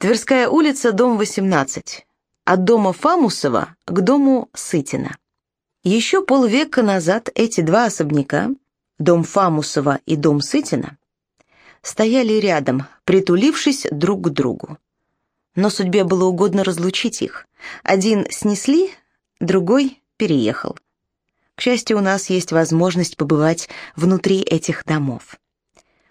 Тверская улица, дом 18. От дома Фамусова к дому Сытина. Еще полвека назад эти два особняка, дом Фамусова и дом Сытина, стояли рядом, притулившись друг к другу. Но судьбе было угодно разлучить их. Один снесли, другой переехал. К счастью, у нас есть возможность побывать внутри этих домов.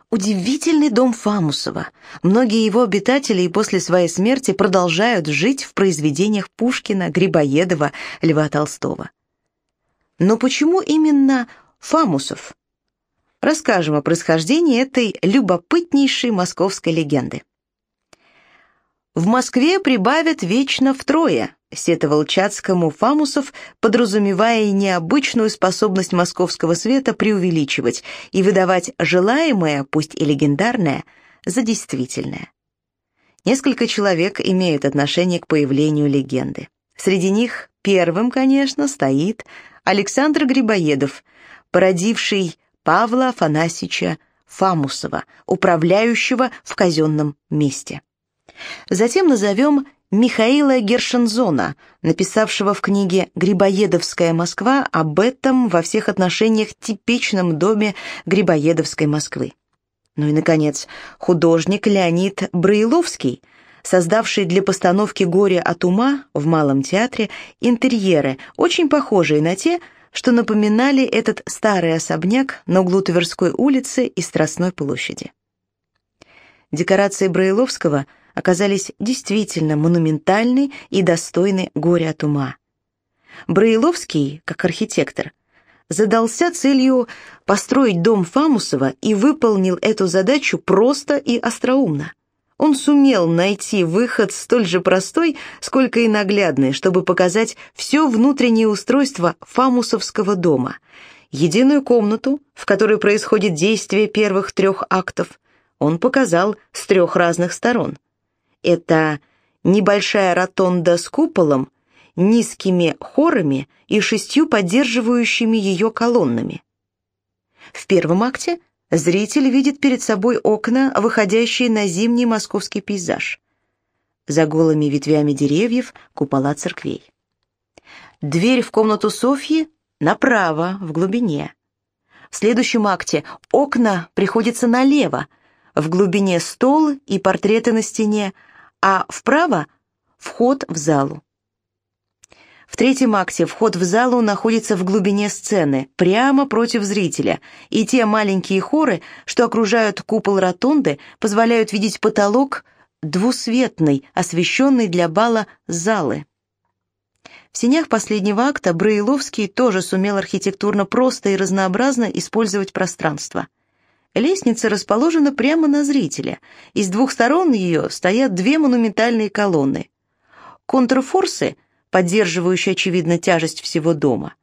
Удивительный дом Фамусова. Многие его обитатели и после своей смерти продолжают жить в произведениях Пушкина, Грибоедова, Льва Толстого. Но почему именно Фамусов? Расскажем о происхождении этой любопытнейшей московской легенды. В Москве прибавят вечно втрое, сетовал Чацкому Фамусов, подразумевая необычную способность московского света преувеличивать и выдавать желаемое, пусть и легендарное, за действительное. Несколько человек имеют отношение к появлению легенды. Среди них первым, конечно, стоит Александр Грибоедов, породивший Павла Афанасьевича Фамусова, управляющего в казенном месте. Затем назовем Михаила Гершензона, написавшего в книге «Грибоедовская Москва» об этом во всех отношениях типичном доме Грибоедовской Москвы. Ну и, наконец, художник Леонид Браиловский – создавший для постановки «Горе от ума» в Малом театре интерьеры, очень похожие на те, что напоминали этот старый особняк на углу Тверской улицы и Страстной площади. Декорации Браиловского оказались действительно монументальны и достойны «Горе от ума». Браиловский, как архитектор, задался целью построить дом Фамусова и выполнил эту задачу просто и остроумно он сумел найти выход столь же простой, сколько и наглядный, чтобы показать все внутреннее устройство фамусовского дома. Единую комнату, в которой происходит действие первых трех актов, он показал с трех разных сторон. Это небольшая ротонда с куполом, низкими хорами и шестью поддерживающими ее колоннами. В первом акте Зритель видит перед собой окна, выходящие на зимний московский пейзаж. За голыми ветвями деревьев купола церквей. Дверь в комнату Софьи направо, в глубине. В следующем акте окна приходятся налево, в глубине стол и портреты на стене, а вправо — вход в залу. В третьем акте вход в залу находится в глубине сцены, прямо против зрителя, и те маленькие хоры, что окружают купол ротонды, позволяют видеть потолок двусветный, освещенный для бала залы. В синях последнего акта Браиловский тоже сумел архитектурно просто и разнообразно использовать пространство. Лестница расположена прямо на зрителя, и с двух сторон ее стоят две монументальные колонны. Контрфорсы — поддерживающий, очевидно, тяжесть всего дома.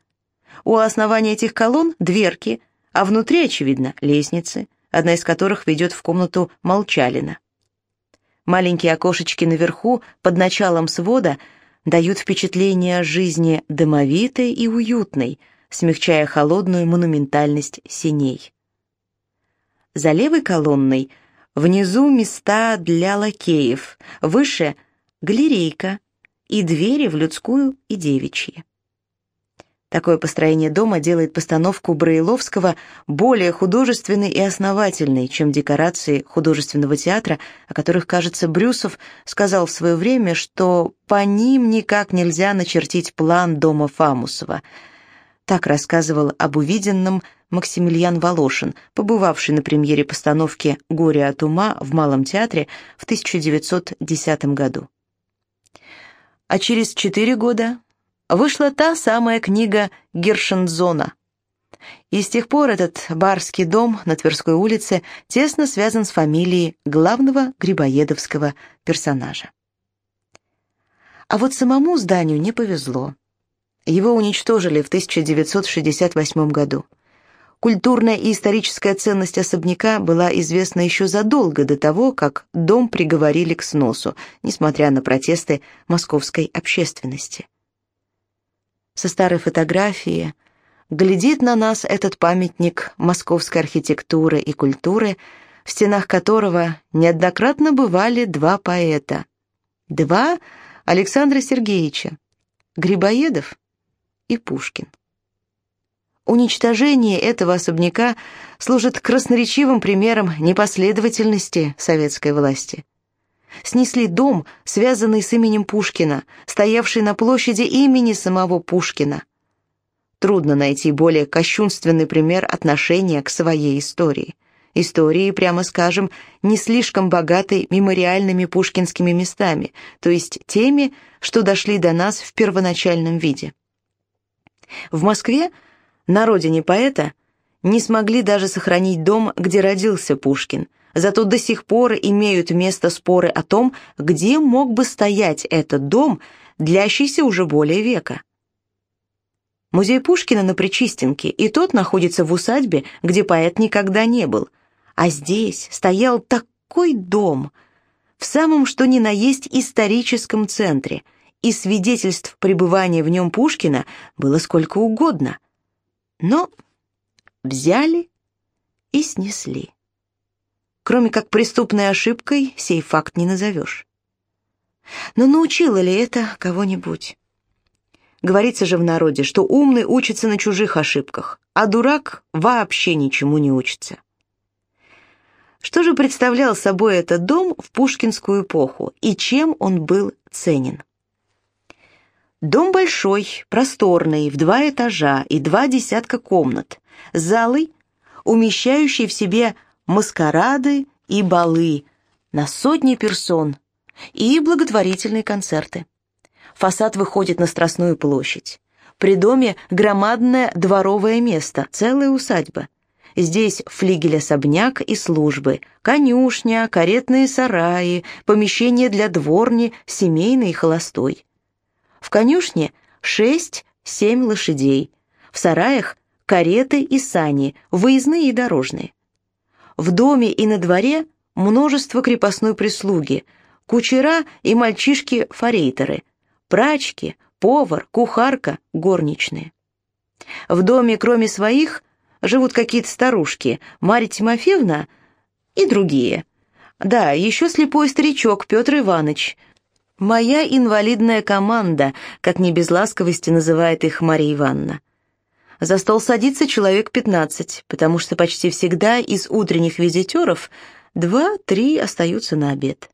У основания этих колонн дверки, а внутри, очевидно, лестницы, одна из которых ведет в комнату Молчалина. Маленькие окошечки наверху, под началом свода, дают впечатление жизни домовитой и уютной, смягчая холодную монументальность синей. За левой колонной внизу места для лакеев, выше — галерейка, и двери в людскую и девичьи. Такое построение дома делает постановку Браиловского более художественной и основательной, чем декорации художественного театра, о которых, кажется, Брюсов сказал в свое время, что по ним никак нельзя начертить план дома Фамусова. Так рассказывал об увиденном Максимилиан Волошин, побывавший на премьере постановки «Горе от ума» в Малом театре в 1910 году а через четыре года вышла та самая книга Гершензона. И с тех пор этот барский дом на Тверской улице тесно связан с фамилией главного грибоедовского персонажа. А вот самому зданию не повезло. Его уничтожили в 1968 году. Культурная и историческая ценность особняка была известна еще задолго до того, как дом приговорили к сносу, несмотря на протесты московской общественности. Со старой фотографии глядит на нас этот памятник московской архитектуры и культуры, в стенах которого неоднократно бывали два поэта два Александра Сергеевича, Грибоедов и Пушкин. Уничтожение этого особняка служит красноречивым примером непоследовательности советской власти. Снесли дом, связанный с именем Пушкина, стоявший на площади имени самого Пушкина. Трудно найти более кощунственный пример отношения к своей истории. Истории, прямо скажем, не слишком богатой мемориальными пушкинскими местами, то есть теми, что дошли до нас в первоначальном виде. В Москве на родине поэта не смогли даже сохранить дом, где родился Пушкин, зато до сих пор имеют место споры о том, где мог бы стоять этот дом, длящийся уже более века. Музей Пушкина на Причистенке, и тот находится в усадьбе, где поэт никогда не был. А здесь стоял такой дом, в самом что ни на есть историческом центре, и свидетельств пребывания в нем Пушкина было сколько угодно. Но взяли и снесли. Кроме как преступной ошибкой, сей факт не назовешь. Но научило ли это кого-нибудь? Говорится же в народе, что умный учится на чужих ошибках, а дурак вообще ничему не учится. Что же представлял собой этот дом в пушкинскую эпоху и чем он был ценен? Дом большой, просторный, в два этажа и два десятка комнат, залы, умещающие в себе маскарады и балы на сотни персон и благотворительные концерты. Фасад выходит на Страстную площадь. При доме громадное дворовое место, целая усадьба. Здесь флигель-особняк и службы, конюшня, каретные сараи, помещения для дворни, семейной и холостой. В конюшне шесть-семь лошадей, в сараях кареты и сани, выездные и дорожные. В доме и на дворе множество крепостной прислуги, кучера и мальчишки-форейтеры, прачки, повар, кухарка, горничные. В доме, кроме своих, живут какие-то старушки, Марья Тимофеевна и другие. Да, еще слепой старичок Петр Иванович, Моя инвалидная команда, как не без ласковости называет их Мария Ивановна. За стол садится человек пятнадцать, потому что почти всегда из утренних визитеров два-три остаются на обед.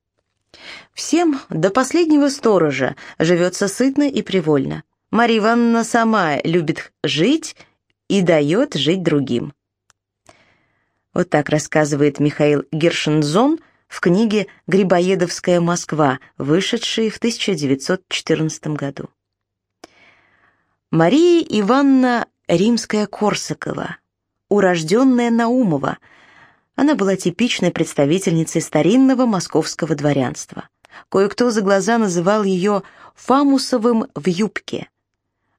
Всем до последнего сторожа живется сытно и привольно. Мария Ивановна сама любит жить и дает жить другим. Вот так рассказывает Михаил Гершензон – в книге «Грибоедовская Москва», вышедшей в 1914 году. Мария Ивановна Римская-Корсакова, урожденная Наумова, она была типичной представительницей старинного московского дворянства. Кое-кто за глаза называл ее «фамусовым в юбке».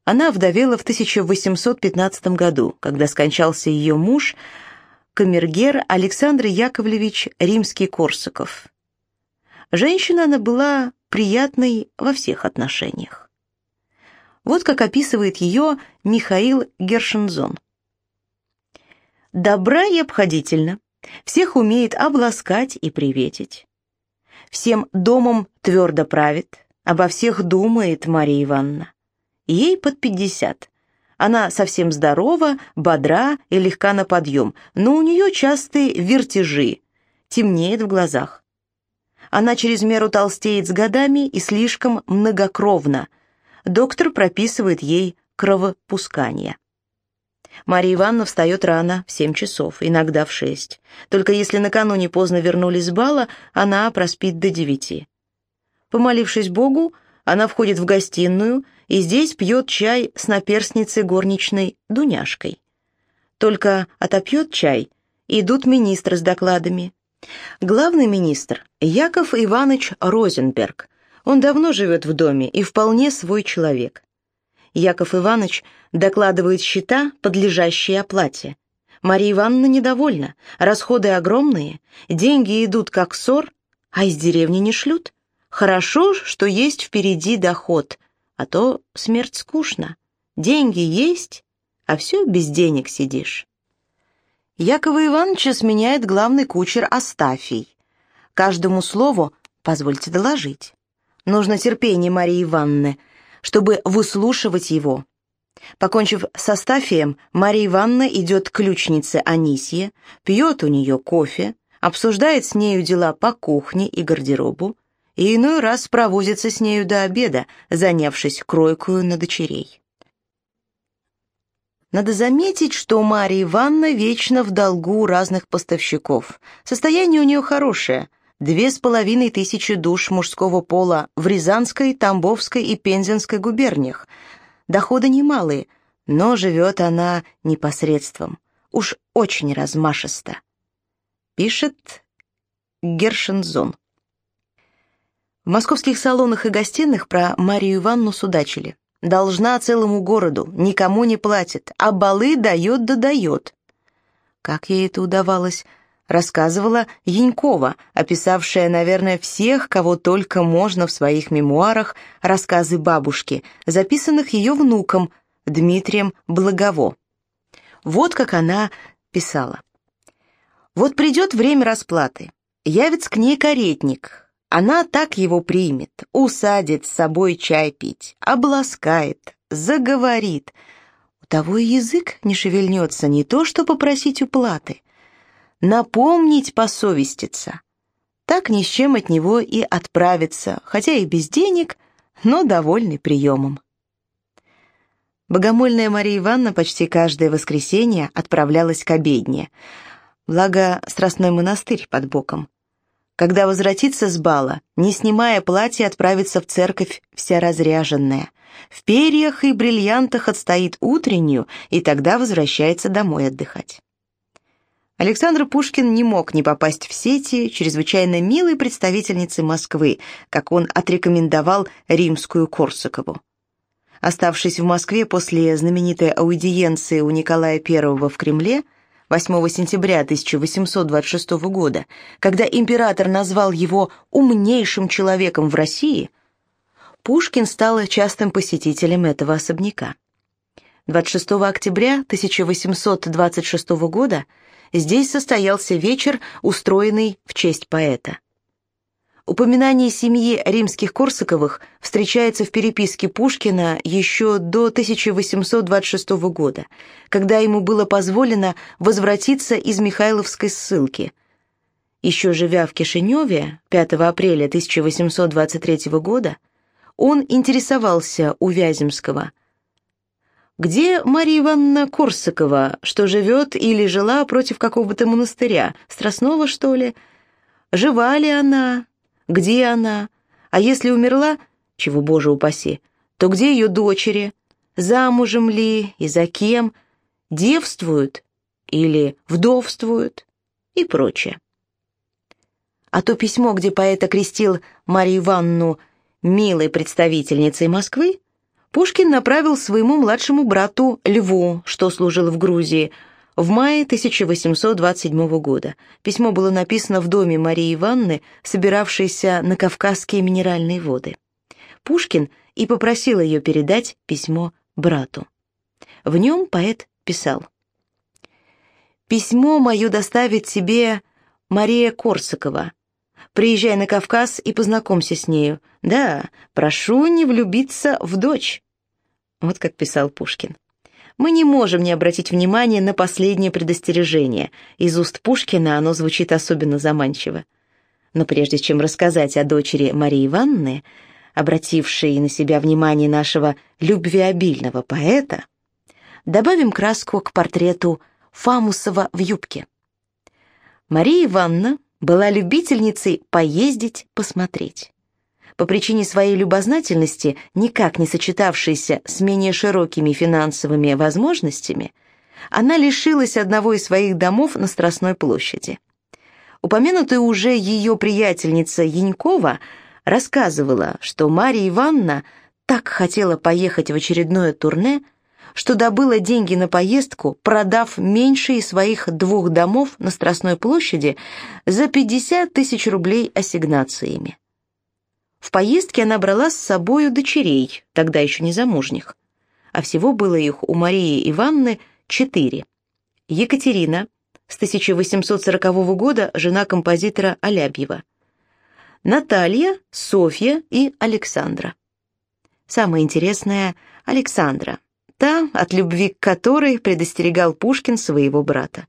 Она вдовела в 1815 году, когда скончался ее муж – камергер Александр Яковлевич Римский-Корсаков. Женщина она была приятной во всех отношениях. Вот как описывает ее Михаил Гершензон. «Добра и обходительно, всех умеет обласкать и приветить. Всем домом твердо правит, обо всех думает Мария Ивановна. Ей под пятьдесят, она совсем здорова, бодра и легка на подъем, но у нее частые вертежи, темнеет в глазах. Она через меру толстеет с годами и слишком многокровна. Доктор прописывает ей кровопускание. Мария Ивановна встает рано, в семь часов, иногда в шесть. Только если накануне поздно вернулись с бала, она проспит до девяти. Помолившись Богу, она входит в гостиную и здесь пьет чай с наперстницей горничной Дуняшкой. Только отопьет чай, идут министры с докладами. Главный министр – Яков Иванович Розенберг. Он давно живет в доме и вполне свой человек. Яков Иванович докладывает счета, подлежащие оплате. Мария Ивановна недовольна, расходы огромные, деньги идут как ссор, а из деревни не шлют. Хорошо, что есть впереди доход, а то смерть скучно. Деньги есть, а все без денег сидишь. Якова Ивановича сменяет главный кучер Астафий. Каждому слову позвольте доложить. нужно терпение Марии Ивановны, чтобы выслушивать его. Покончив со Стафием, Мария Ивановна идет к ключнице Анисье, пьет у нее кофе, обсуждает с нею дела по кухне и гардеробу, и иной раз провозится с нею до обеда, занявшись кройкою на дочерей. Надо заметить, что Мария Ивановна вечно в долгу у разных поставщиков. Состояние у нее хорошее – две с половиной тысячи душ мужского пола в Рязанской, Тамбовской и Пензенской губерниях. Доходы немалые, но живет она непосредством, уж очень размашисто. Пишет Гершензон. В московских салонах и гостиных про Марию Ивановну судачили. Должна целому городу, никому не платит, а балы дает да дает. Как ей это удавалось, рассказывала Янькова, описавшая, наверное, всех, кого только можно в своих мемуарах, рассказы бабушки, записанных ее внуком Дмитрием Благово. Вот как она писала. «Вот придет время расплаты. Явится к ней каретник. Она так его примет, усадит с собой чай пить, обласкает, заговорит. У того и язык не шевельнется, не то что попросить уплаты» напомнить посовеститься. Так ни с чем от него и отправиться, хотя и без денег, но довольный приемом. Богомольная Мария Ивановна почти каждое воскресенье отправлялась к обедне, благо Страстной монастырь под боком. Когда возвратится с бала, не снимая платья, отправится в церковь вся разряженная. В перьях и бриллиантах отстоит утреннюю, и тогда возвращается домой отдыхать. Александр Пушкин не мог не попасть в сети чрезвычайно милой представительницы Москвы, как он отрекомендовал римскую Корсакову. Оставшись в Москве после знаменитой аудиенции у Николая I в Кремле 8 сентября 1826 года, когда император назвал его умнейшим человеком в России, Пушкин стал частым посетителем этого особняка. 26 октября 1826 года здесь состоялся вечер, устроенный в честь поэта. Упоминание семьи римских Корсаковых встречается в переписке Пушкина еще до 1826 года, когда ему было позволено возвратиться из Михайловской ссылки. Еще живя в Кишиневе 5 апреля 1823 года, он интересовался у Вяземского – где Мария Ивановна Корсакова, что живет или жила против какого-то монастыря? Страстного, что ли? Жива ли она? Где она? А если умерла, чего, Боже упаси, то где ее дочери? Замужем ли и за кем? Девствуют или вдовствуют? И прочее. А то письмо, где поэт окрестил Марию Ивановну милой представительницей Москвы, Пушкин направил своему младшему брату Льву, что служил в Грузии, в мае 1827 года. Письмо было написано в доме Марии Ивановны, собиравшейся на Кавказские минеральные воды. Пушкин и попросил ее передать письмо брату. В нем поэт писал «Письмо мое доставит тебе Мария Корсакова, Приезжай на Кавказ и познакомься с нею. Да, прошу не влюбиться в дочь». Вот как писал Пушкин. Мы не можем не обратить внимания на последнее предостережение. Из уст Пушкина оно звучит особенно заманчиво. Но прежде чем рассказать о дочери Марии Ивановны, обратившей на себя внимание нашего любвеобильного поэта, добавим краску к портрету Фамусова в юбке. Мария Ивановна была любительницей поездить, посмотреть. По причине своей любознательности, никак не сочетавшейся с менее широкими финансовыми возможностями, она лишилась одного из своих домов на Страстной площади. Упомянутая уже ее приятельница Янькова рассказывала, что Мария Ивановна так хотела поехать в очередное турне, что добыла деньги на поездку, продав меньше из своих двух домов на Страстной площади за 50 тысяч рублей ассигнациями. В поездке она брала с собою дочерей, тогда еще не замужних, а всего было их у Марии Ивановны четыре. Екатерина, с 1840 года жена композитора Алябьева. Наталья, Софья и Александра. Самое интересное – Александра, та, от любви к которой предостерегал Пушкин своего брата.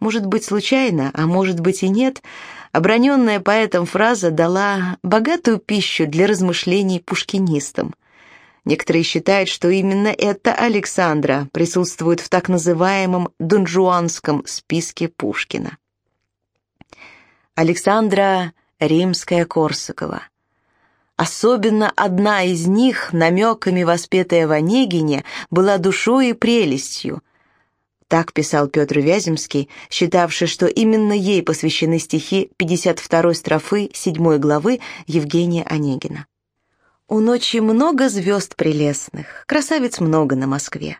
Может быть, случайно, а может быть и нет, оброненная поэтом фраза дала богатую пищу для размышлений пушкинистам. Некоторые считают, что именно эта Александра присутствует в так называемом донжуанском списке Пушкина. Александра Римская-Корсакова. Особенно одна из них, намеками воспетая в Онегине, была душой и прелестью. Так писал Петр Вяземский, считавший, что именно ей посвящены стихи 52-й строфы 7 главы Евгения Онегина. «У ночи много звезд прелестных, красавиц много на Москве.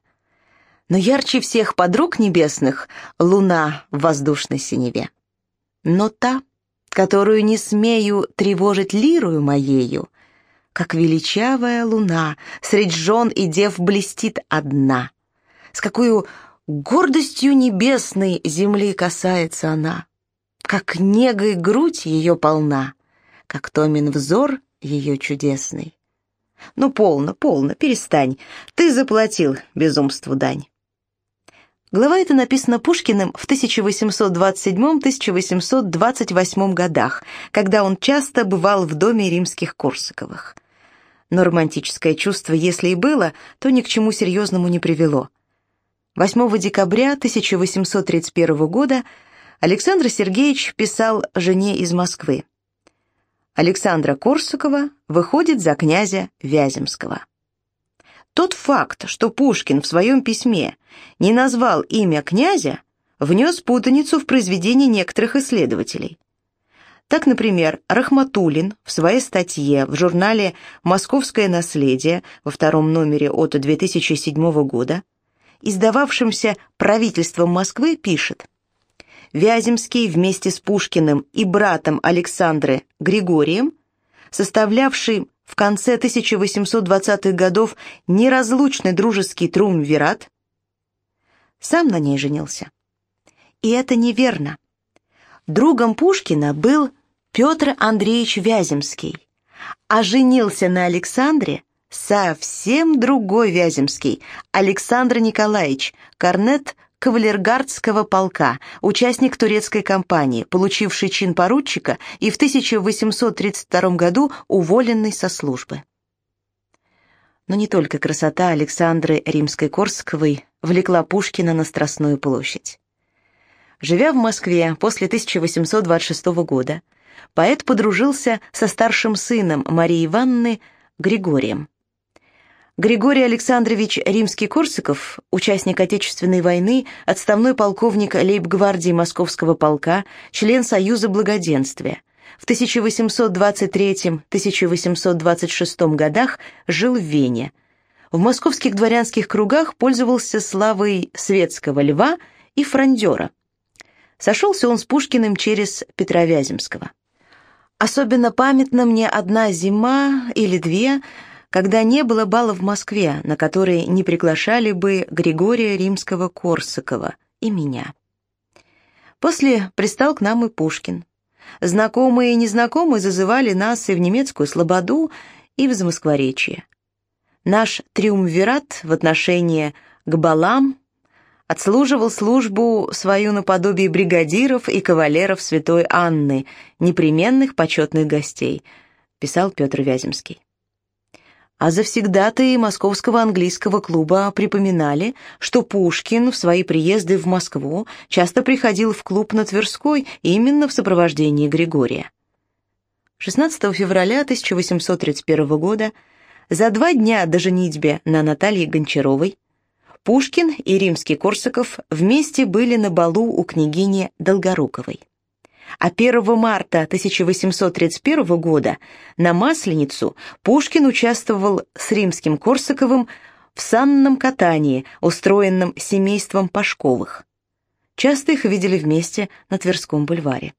Но ярче всех подруг небесных — луна в воздушной синеве. Но та, которую не смею тревожить лирую моею, как величавая луна средь жен и дев блестит одна, с какой гордостью небесной земли касается она, как негой грудь ее полна, как томен взор ее чудесный. Ну, полно, полно, перестань, ты заплатил безумству дань. Глава эта написана Пушкиным в 1827-1828 годах, когда он часто бывал в доме римских Корсаковых. Но романтическое чувство, если и было, то ни к чему серьезному не привело. 8 декабря 1831 года Александр Сергеевич писал жене из Москвы. Александра Корсакова выходит за князя Вяземского. Тот факт, что Пушкин в своем письме не назвал имя князя, внес путаницу в произведении некоторых исследователей. Так, например, Рахматуллин в своей статье в журнале «Московское наследие» во втором номере от 2007 года, издававшемся правительством Москвы, пишет Вяземский вместе с Пушкиным и братом Александры Григорием, составлявший в конце 1820-х годов неразлучный дружеский триумвират, сам на ней женился. И это неверно. Другом Пушкина был Петр Андреевич Вяземский, а женился на Александре совсем другой Вяземский, Александр Николаевич, корнет кавалергардского полка, участник турецкой кампании, получивший чин поручика и в 1832 году уволенный со службы. Но не только красота Александры Римской-Корсаковой влекла Пушкина на Страстную площадь. Живя в Москве после 1826 года, поэт подружился со старшим сыном Марии Ивановны Григорием. Григорий Александрович Римский-Корсаков, участник Отечественной войны, отставной полковник лейб-гвардии Московского полка, член Союза Благоденствия. В 1823-1826 годах жил в Вене. В московских дворянских кругах пользовался славой светского льва и фрондера. Сошелся он с Пушкиным через Петра Вяземского. Особенно памятна мне одна зима или две – когда не было бала в Москве, на который не приглашали бы Григория Римского-Корсакова и меня. После пристал к нам и Пушкин. Знакомые и незнакомые зазывали нас и в немецкую слободу, и в Замоскворечье. Наш триумвират в отношении к балам отслуживал службу свою наподобие бригадиров и кавалеров святой Анны, непременных почетных гостей, писал Петр Вяземский. А завсегдатые Московского английского клуба припоминали, что Пушкин в свои приезды в Москву часто приходил в клуб на Тверской именно в сопровождении Григория. 16 февраля 1831 года, за два дня до женитьбы на Наталье Гончаровой, Пушкин и Римский-Корсаков вместе были на балу у княгини Долгоруковой а 1 марта 1831 года на Масленицу Пушкин участвовал с римским Корсаковым в санном катании, устроенном семейством Пашковых. Часто их видели вместе на Тверском бульваре.